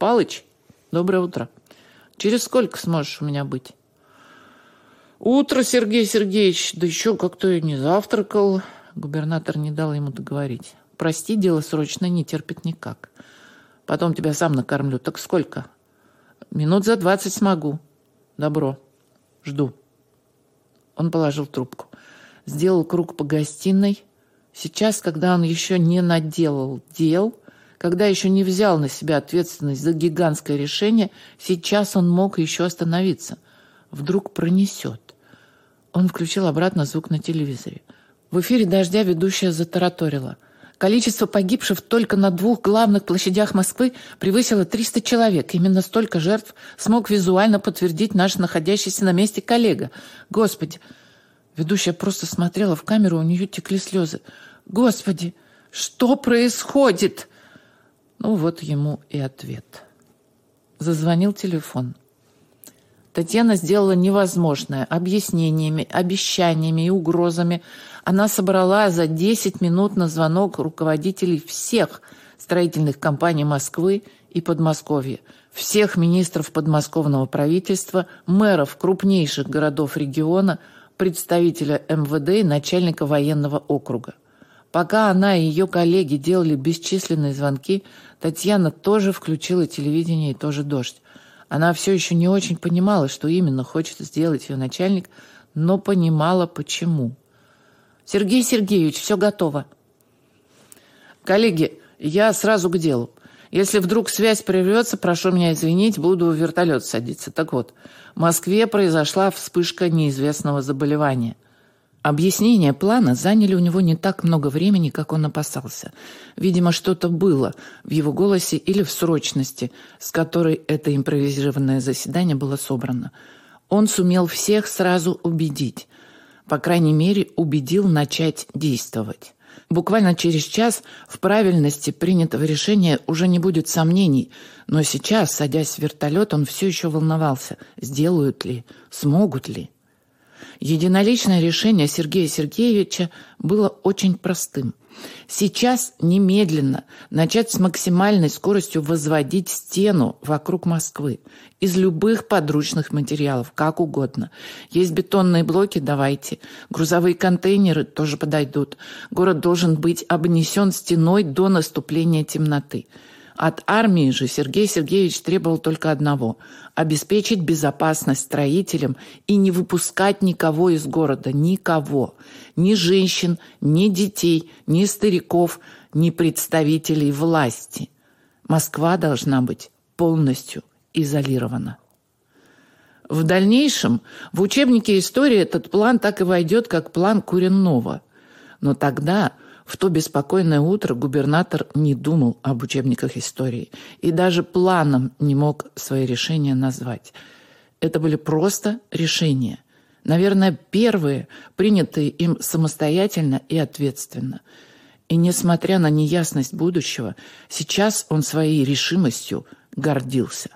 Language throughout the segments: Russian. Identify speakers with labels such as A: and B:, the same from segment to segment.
A: Палыч, доброе утро. Через сколько сможешь у меня быть? Утро, Сергей Сергеевич, да еще как-то и не завтракал. Губернатор не дал ему договорить. Прости, дело срочно, не терпит никак. Потом тебя сам накормлю. Так сколько? Минут за двадцать смогу. Добро. Жду. Он положил трубку. Сделал круг по гостиной. Сейчас, когда он еще не наделал дел, когда еще не взял на себя ответственность за гигантское решение, сейчас он мог еще остановиться. Вдруг пронесет. Он включил обратно звук на телевизоре. В эфире «Дождя» ведущая затараторила. Количество погибших только на двух главных площадях Москвы превысило 300 человек. Именно столько жертв смог визуально подтвердить наш находящийся на месте коллега. Господи! Ведущая просто смотрела в камеру, у нее текли слезы. Господи! Что происходит? Ну вот ему и ответ. Зазвонил телефон. Татьяна сделала невозможное. Объяснениями, обещаниями и угрозами она собрала за 10 минут на звонок руководителей всех строительных компаний Москвы и Подмосковья, всех министров подмосковного правительства, мэров крупнейших городов региона, представителя МВД и начальника военного округа. Пока она и ее коллеги делали бесчисленные звонки, Татьяна тоже включила телевидение и тоже дождь. Она все еще не очень понимала, что именно хочет сделать ее начальник, но понимала, почему. «Сергей Сергеевич, все готово». «Коллеги, я сразу к делу. Если вдруг связь прервется, прошу меня извинить, буду в вертолет садиться. Так вот, в Москве произошла вспышка неизвестного заболевания – Объяснения плана заняли у него не так много времени, как он опасался. Видимо, что-то было в его голосе или в срочности, с которой это импровизированное заседание было собрано. Он сумел всех сразу убедить. По крайней мере, убедил начать действовать. Буквально через час в правильности принятого решения уже не будет сомнений, но сейчас, садясь в вертолет, он все еще волновался, сделают ли, смогут ли. Единоличное решение Сергея Сергеевича было очень простым. Сейчас немедленно начать с максимальной скоростью возводить стену вокруг Москвы из любых подручных материалов, как угодно. Есть бетонные блоки, давайте. Грузовые контейнеры тоже подойдут. Город должен быть обнесен стеной до наступления темноты. От армии же Сергей Сергеевич требовал только одного – обеспечить безопасность строителям и не выпускать никого из города, никого. Ни женщин, ни детей, ни стариков, ни представителей власти. Москва должна быть полностью изолирована. В дальнейшем в учебнике истории этот план так и войдет, как план Куренного. Но тогда в то беспокойное утро губернатор не думал об учебниках истории и даже планом не мог свои решения назвать. Это были просто решения. Наверное, первые, принятые им самостоятельно и ответственно. И несмотря на неясность будущего, сейчас он своей решимостью гордился.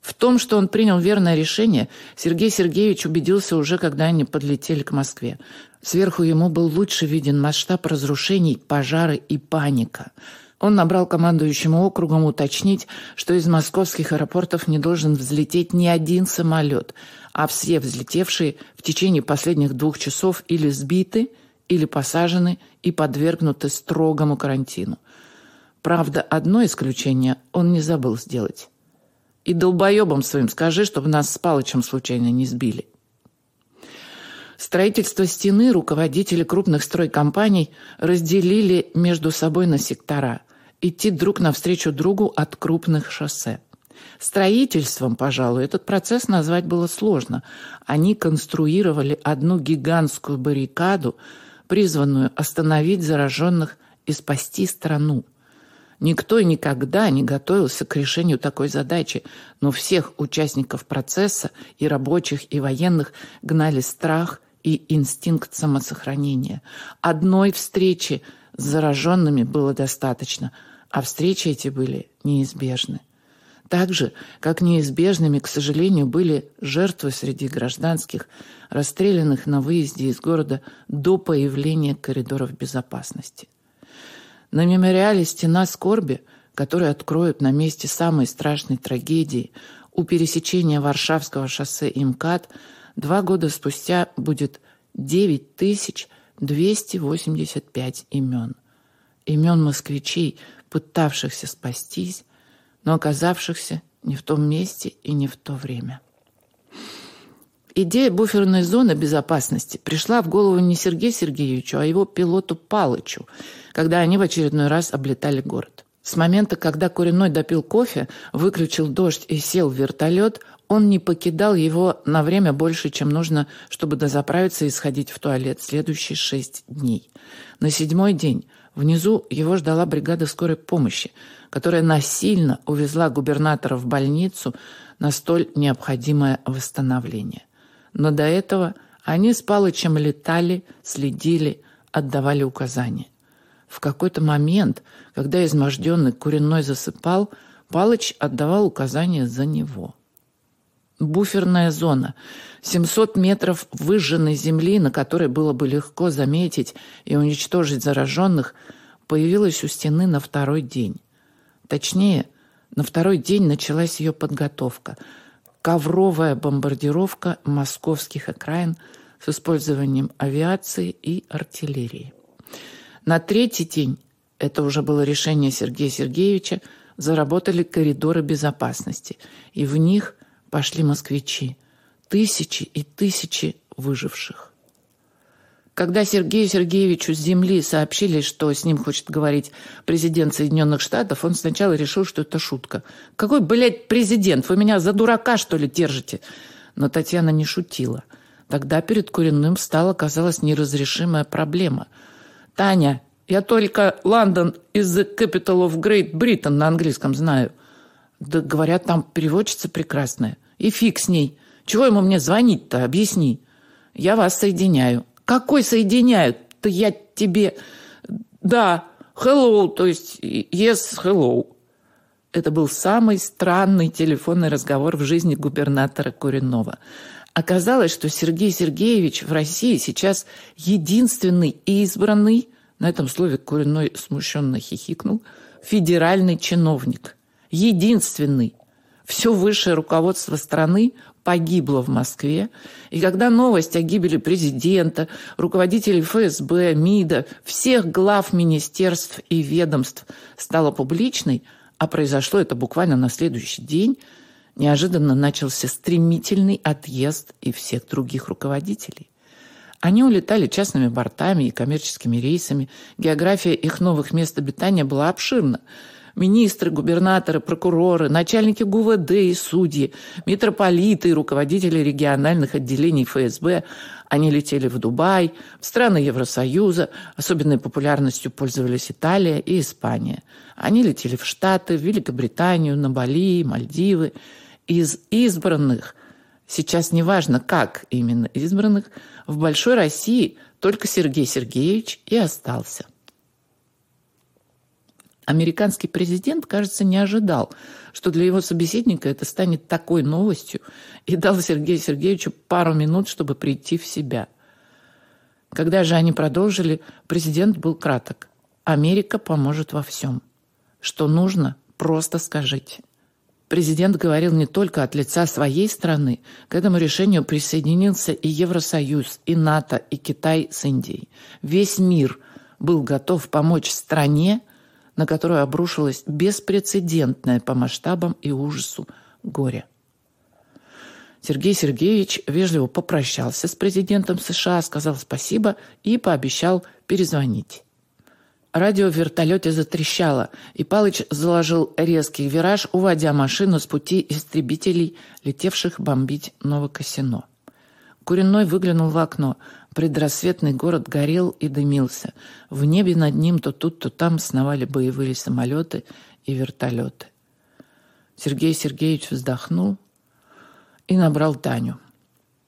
A: В том, что он принял верное решение, Сергей Сергеевич убедился уже, когда они подлетели к Москве. Сверху ему был лучше виден масштаб разрушений, пожары и паника. Он набрал командующему округом уточнить, что из московских аэропортов не должен взлететь ни один самолет, а все взлетевшие в течение последних двух часов или сбиты, или посажены и подвергнуты строгому карантину. Правда, одно исключение он не забыл сделать. И долбоебам своим скажи, чтобы нас с Палычем случайно не сбили. Строительство стены руководители крупных стройкомпаний разделили между собой на сектора. Идти друг навстречу другу от крупных шоссе. Строительством, пожалуй, этот процесс назвать было сложно. Они конструировали одну гигантскую баррикаду, призванную остановить зараженных и спасти страну. Никто и никогда не готовился к решению такой задачи, но всех участников процесса, и рабочих, и военных, гнали страх и инстинкт самосохранения. Одной встречи с зараженными было достаточно, а встречи эти были неизбежны. Так же, как неизбежными, к сожалению, были жертвы среди гражданских, расстрелянных на выезде из города до появления коридоров безопасности. На мемориале «Стена скорби» который откроют на месте самой страшной трагедии у пересечения Варшавского шоссе и МКАД, два года спустя будет 9285 имен. Имен москвичей, пытавшихся спастись, но оказавшихся не в том месте и не в то время. Идея буферной зоны безопасности пришла в голову не Сергею Сергеевичу, а его пилоту Палычу, когда они в очередной раз облетали город. С момента, когда Куриной допил кофе, выключил дождь и сел в вертолет, он не покидал его на время больше, чем нужно, чтобы дозаправиться и сходить в туалет следующие шесть дней. На седьмой день внизу его ждала бригада скорой помощи, которая насильно увезла губернатора в больницу на столь необходимое восстановление. Но до этого они с Палычем летали, следили, отдавали указания. В какой-то момент, когда изможденный Куриной засыпал, Палыч отдавал указания за него. Буферная зона. 700 метров выжженной земли, на которой было бы легко заметить и уничтожить зараженных, появилась у стены на второй день. Точнее, на второй день началась ее подготовка – ковровая бомбардировка московских окраин с использованием авиации и артиллерии. На третий день, это уже было решение Сергея Сергеевича, заработали коридоры безопасности, и в них пошли москвичи, тысячи и тысячи выживших. Когда Сергею Сергеевичу с земли сообщили, что с ним хочет говорить президент Соединенных Штатов, он сначала решил, что это шутка. «Какой, блядь, президент? Вы меня за дурака, что ли, держите?» Но Татьяна не шутила. Тогда перед Куриным стала, казалось, неразрешимая проблема. «Таня, я только Лондон из the capital of Great Britain на английском знаю». «Да, говорят, там переводчица прекрасная. И фиг с ней. Чего ему мне звонить-то? Объясни. Я вас соединяю». Какой соединяют-то я тебе... Да, hello, то есть yes, hello. Это был самый странный телефонный разговор в жизни губернатора Куренова. Оказалось, что Сергей Сергеевич в России сейчас единственный избранный, на этом слове Куриной смущенно хихикнул, федеральный чиновник. Единственный. Все высшее руководство страны погибло в Москве. И когда новость о гибели президента, руководителей ФСБ, МИДа, всех глав министерств и ведомств стала публичной, а произошло это буквально на следующий день, неожиданно начался стремительный отъезд и всех других руководителей. Они улетали частными бортами и коммерческими рейсами. География их новых мест обитания была обширна – министры, губернаторы, прокуроры, начальники ГУВД и судьи, митрополиты и руководители региональных отделений ФСБ. Они летели в Дубай, в страны Евросоюза. Особенной популярностью пользовались Италия и Испания. Они летели в Штаты, в Великобританию, на Бали, Мальдивы. Из избранных, сейчас неважно как именно избранных, в Большой России только Сергей Сергеевич и остался. Американский президент, кажется, не ожидал, что для его собеседника это станет такой новостью, и дал Сергею Сергеевичу пару минут, чтобы прийти в себя. Когда же они продолжили, президент был краток. «Америка поможет во всем. Что нужно, просто скажите». Президент говорил не только от лица своей страны. К этому решению присоединился и Евросоюз, и НАТО, и Китай с Индией. Весь мир был готов помочь стране, на которую обрушилось беспрецедентное по масштабам и ужасу горе. Сергей Сергеевич вежливо попрощался с президентом США, сказал спасибо и пообещал перезвонить. Радио в вертолете затрещало, и Палыч заложил резкий вираж, уводя машину с пути истребителей, летевших бомбить Новокосино. Куриной выглянул в окно. Предрассветный город горел и дымился. В небе над ним то тут, то там сновали боевые самолеты и вертолеты. Сергей Сергеевич вздохнул и набрал Таню.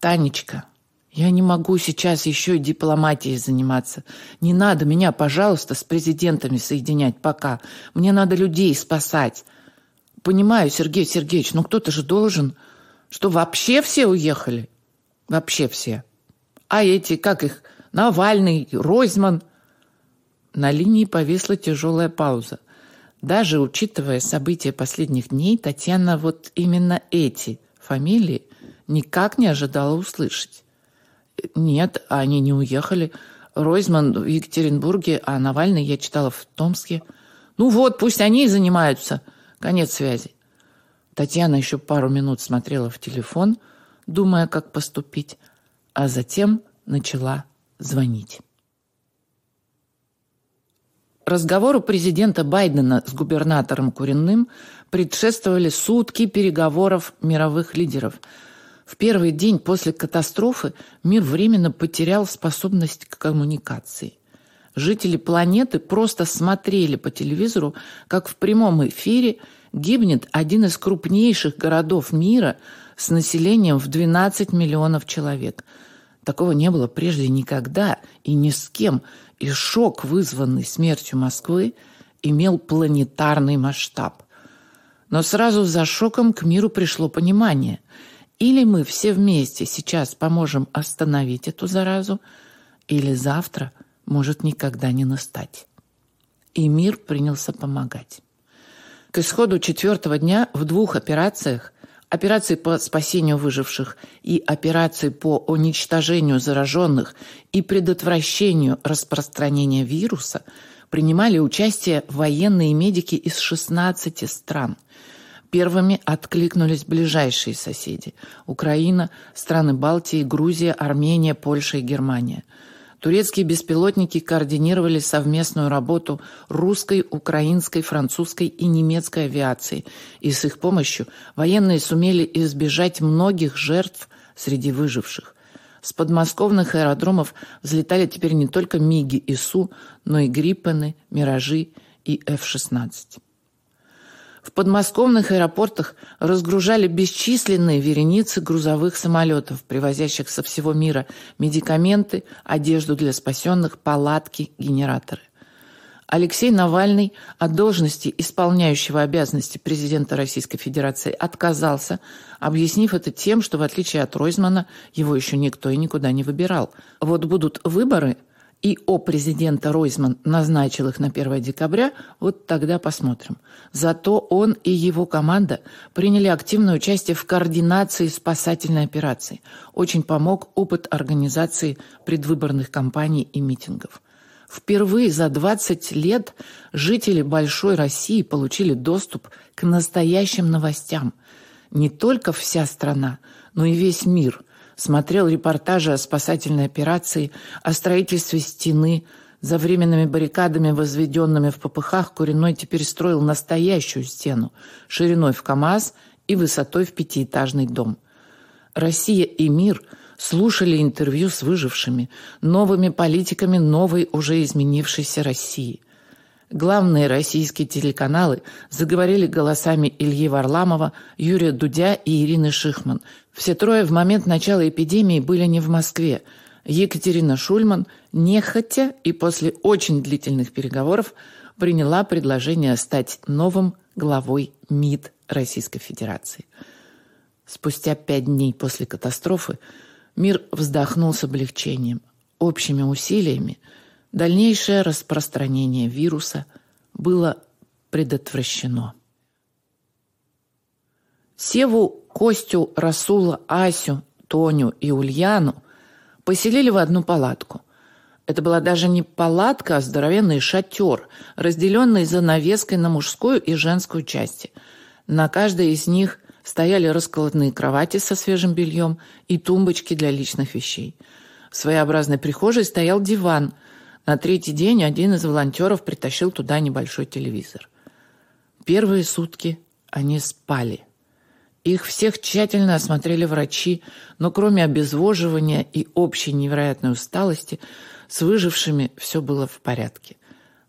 A: «Танечка, я не могу сейчас еще и дипломатией заниматься. Не надо меня, пожалуйста, с президентами соединять пока. Мне надо людей спасать. Понимаю, Сергей Сергеевич, но кто-то же должен. Что, вообще все уехали?» Вообще все. А эти, как их, Навальный, Ройзман. На линии повисла тяжелая пауза. Даже учитывая события последних дней, Татьяна вот именно эти фамилии никак не ожидала услышать. Нет, они не уехали. Ройзман в Екатеринбурге, а Навальный я читала в Томске. Ну вот, пусть они и занимаются. Конец связи. Татьяна еще пару минут смотрела в телефон, думая, как поступить, а затем начала звонить. Разговору президента Байдена с губернатором Куриным предшествовали сутки переговоров мировых лидеров – в первый день после катастрофы мир временно потерял способность к коммуникации. Жители планеты просто смотрели по телевизору, как в прямом эфире гибнет один из крупнейших городов мира с населением в 12 миллионов человек. Такого не было прежде никогда и ни с кем, и шок, вызванный смертью Москвы, имел планетарный масштаб. Но сразу за шоком к миру пришло понимание – или мы все вместе сейчас поможем остановить эту заразу, или завтра может никогда не настать. И мир принялся помогать. К исходу четвертого дня в двух операциях операции по спасению выживших и операции по уничтожению зараженных и предотвращению распространения вируса принимали участие военные медики из 16 стран. Первыми откликнулись ближайшие соседи – Украина, страны Балтии, Грузия, Армения, Польша и Германия. Турецкие беспилотники координировали совместную работу русской, украинской, французской и немецкой авиации, и с их помощью военные сумели избежать многих жертв среди выживших. С подмосковных аэродромов взлетали теперь не только МиГи и Су, но и Гриппены, Миражи и F-16. Подмосковных аэропортах разгружали бесчисленные вереницы грузовых самолетов, привозящих со всего мира медикаменты, одежду для спасенных, палатки, генераторы. Алексей Навальный от должности исполняющего обязанности президента Российской Федерации отказался, объяснив это тем, что в отличие от Ройзмана его еще никто и никуда не выбирал. Вот будут выборы – и о президента Ройзман назначил их на 1 декабря, вот тогда посмотрим. Зато он и его команда приняли активное участие в координации спасательной операции. Очень помог опыт организации предвыборных кампаний и митингов. Впервые за 20 лет жители большой России получили доступ к настоящим новостям. Не только вся страна, но и весь мир – смотрел репортажи о спасательной операции, о строительстве стены. За временными баррикадами, возведенными в попыхах, Куриной теперь строил настоящую стену, шириной в КАМАЗ и высотой в пятиэтажный дом. Россия и мир слушали интервью с выжившими, новыми политиками новой, уже изменившейся России. Главные российские телеканалы заговорили голосами Ильи Варламова, Юрия Дудя и Ирины Шихман. Все трое в момент начала эпидемии были не в Москве. Екатерина Шульман, нехотя и после очень длительных переговоров, приняла предложение стать новым главой МИД Российской Федерации. Спустя пять дней после катастрофы мир вздохнул с облегчением. Общими усилиями – Дальнейшее распространение вируса было предотвращено. Севу, Костю, Расула, Асю, Тоню и Ульяну поселили в одну палатку. Это была даже не палатка, а здоровенный шатер, разделенный занавеской на мужскую и женскую части. На каждой из них стояли раскладные кровати со свежим бельем и тумбочки для личных вещей. В своеобразной прихожей стоял диван – на третий день один из волонтеров притащил туда небольшой телевизор. Первые сутки они спали. Их всех тщательно осмотрели врачи, но кроме обезвоживания и общей невероятной усталости, с выжившими все было в порядке.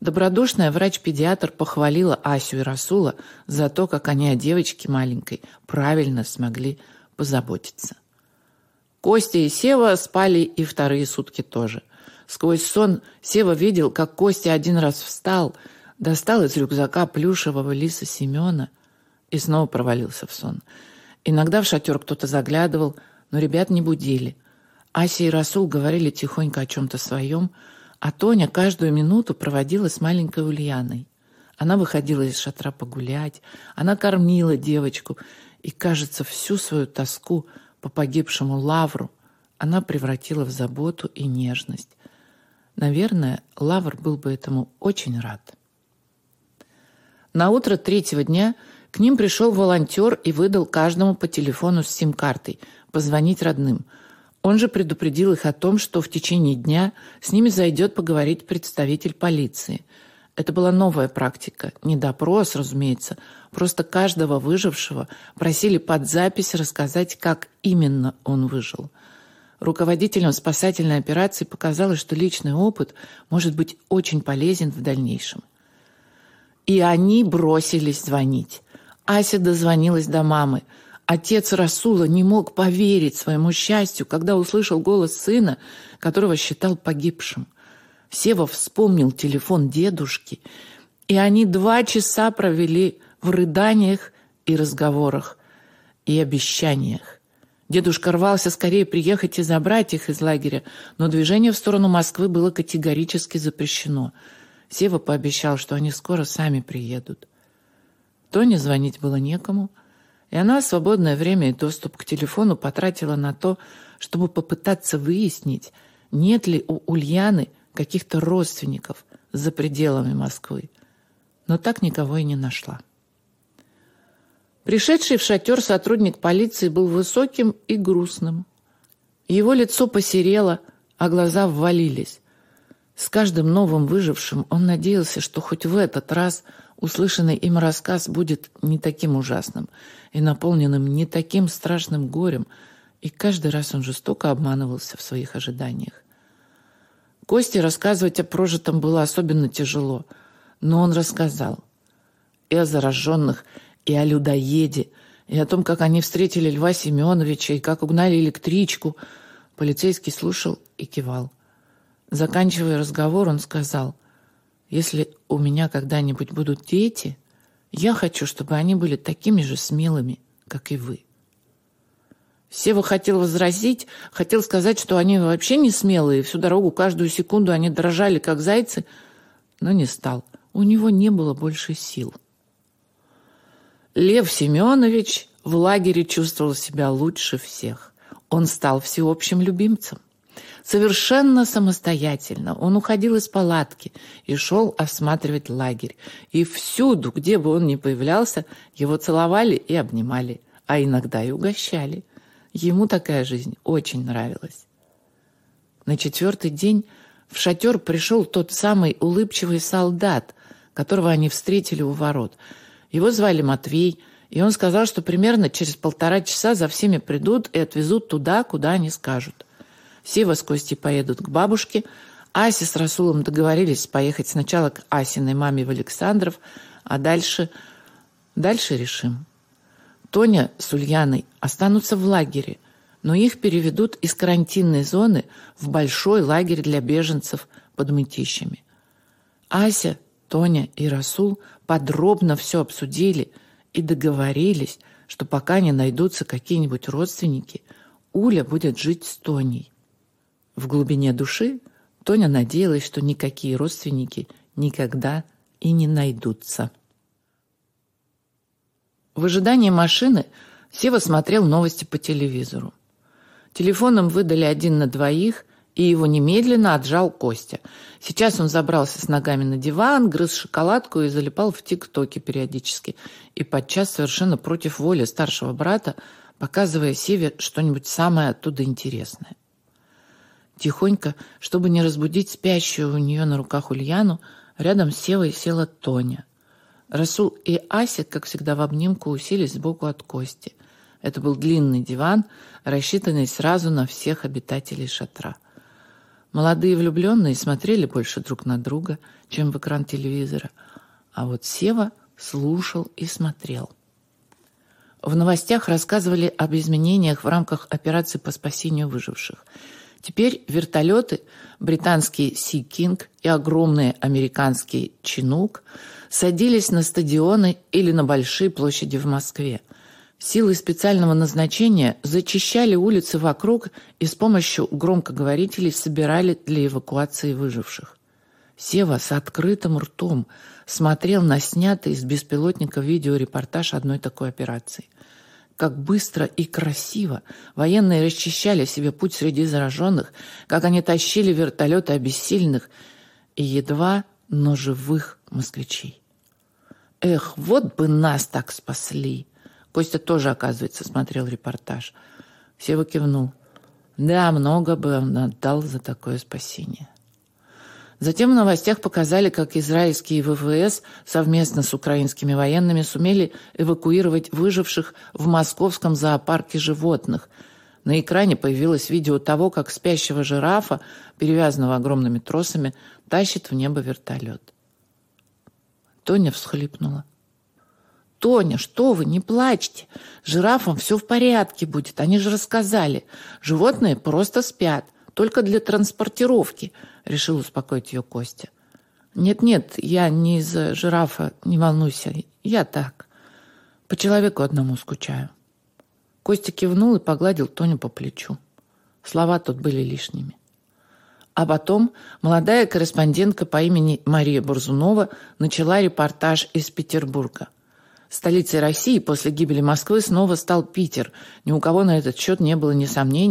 A: Добродушная врач-педиатр похвалила Асю и Расула за то, как они о девочке маленькой правильно смогли позаботиться. Костя и Сева спали и вторые сутки тоже. Сквозь сон Сева видел, как Костя один раз встал, достал из рюкзака плюшевого лиса Семена и снова провалился в сон. Иногда в шатер кто-то заглядывал, но ребят не будили. Ася и Расул говорили тихонько о чем-то своем, а Тоня каждую минуту проводила с маленькой Ульяной. Она выходила из шатра погулять, она кормила девочку, и, кажется, всю свою тоску по погибшему Лавру она превратила в заботу и нежность. Наверное, Лавр был бы этому очень рад. На утро третьего дня к ним пришел волонтер и выдал каждому по телефону с сим-картой позвонить родным. Он же предупредил их о том, что в течение дня с ними зайдет поговорить представитель полиции – это была новая практика. Не допрос, разумеется. Просто каждого выжившего просили под запись рассказать, как именно он выжил. Руководителям спасательной операции показалось, что личный опыт может быть очень полезен в дальнейшем. И они бросились звонить. Ася дозвонилась до мамы. Отец Расула не мог поверить своему счастью, когда услышал голос сына, которого считал погибшим. Сева вспомнил телефон дедушки, и они два часа провели в рыданиях и разговорах, и обещаниях. Дедушка рвался скорее приехать и забрать их из лагеря, но движение в сторону Москвы было категорически запрещено. Сева пообещал, что они скоро сами приедут. Тоне звонить было некому, и она свободное время и доступ к телефону потратила на то, чтобы попытаться выяснить, нет ли у Ульяны каких-то родственников за пределами Москвы, но так никого и не нашла. Пришедший в шатер сотрудник полиции был высоким и грустным. Его лицо посерело, а глаза ввалились. С каждым новым выжившим он надеялся, что хоть в этот раз услышанный им рассказ будет не таким ужасным и наполненным не таким страшным горем, и каждый раз он жестоко обманывался в своих ожиданиях. Косте рассказывать о прожитом было особенно тяжело, но он рассказал и о зараженных, и о людоеде, и о том, как они встретили Льва Семеновича, и как угнали электричку. Полицейский слушал и кивал. Заканчивая разговор, он сказал, «Если у меня когда-нибудь будут дети, я хочу, чтобы они были такими же смелыми, как и вы». Сева хотел возразить, хотел сказать, что они вообще не смелые, всю дорогу, каждую секунду они дрожали, как зайцы, но не стал. У него не было больше сил. Лев Семенович в лагере чувствовал себя лучше всех. Он стал всеобщим любимцем. Совершенно самостоятельно он уходил из палатки и шел осматривать лагерь. И всюду, где бы он ни появлялся, его целовали и обнимали, а иногда и угощали – Ему такая жизнь очень нравилась. На четвертый день в шатер пришел тот самый улыбчивый солдат, которого они встретили у ворот. Его звали Матвей, и он сказал, что примерно через полтора часа за всеми придут и отвезут туда, куда они скажут. Сева с Костей поедут к бабушке, Ася с Расулом договорились поехать сначала к Асиной маме в Александров, а дальше... Дальше решим. Тоня с Ульяной останутся в лагере, но их переведут из карантинной зоны в большой лагерь для беженцев под Мытищами. Ася, Тоня и Расул подробно все обсудили и договорились, что пока не найдутся какие-нибудь родственники, Уля будет жить с Тоней. В глубине души Тоня надеялась, что никакие родственники никогда и не найдутся. В ожидании машины Сева смотрел новости по телевизору. Телефоном выдали один на двоих, и его немедленно отжал Костя. Сейчас он забрался с ногами на диван, грыз шоколадку и залипал в ТикТоке периодически. И подчас совершенно против воли старшего брата, показывая Севе что-нибудь самое оттуда интересное. Тихонько, чтобы не разбудить спящую у нее на руках Ульяну, рядом с Севой села Тоня – Расул и Ася, как всегда в обнимку, уселись сбоку от Кости. Это был длинный диван, рассчитанный сразу на всех обитателей шатра. Молодые влюбленные смотрели больше друг на друга, чем в экран телевизора, а вот Сева слушал и смотрел. В новостях рассказывали об изменениях в рамках операции по спасению выживших. Теперь вертолеты, британский «Си Кинг» и огромные американские «Чинук» садились на стадионы или на большие площади в Москве. Силы специального назначения зачищали улицы вокруг и с помощью громкоговорителей собирали для эвакуации выживших. Сева с открытым ртом смотрел на снятый из беспилотника видеорепортаж одной такой операции. Как быстро и красиво военные расчищали себе путь среди зараженных, как они тащили вертолеты обессильных и едва, но живых москвичей. Эх, вот бы нас так спасли! Костя тоже, оказывается, смотрел репортаж. Сева кивнул. Да, много бы он отдал за такое спасение. Затем в новостях показали, как израильские ВВС совместно с украинскими военными сумели эвакуировать выживших в московском зоопарке животных. На экране появилось видео того, как спящего жирафа, перевязанного огромными тросами, тащит в небо вертолет. Тоня всхлипнула. «Тоня, что вы, не плачьте. Жирафам все в порядке будет, они же рассказали. Животные просто спят, только для транспортировки», — решил успокоить ее Костя. «Нет-нет, я не из-за жирафа, не волнуйся, я так. По человеку одному скучаю». Костя кивнул и погладил Тоню по плечу. Слова тут были лишними. А потом молодая корреспондентка по имени Мария Бурзунова начала репортаж из Петербурга – Столицей России после гибели Москвы снова стал Питер. Ни у кого на этот счет не было ни сомнений,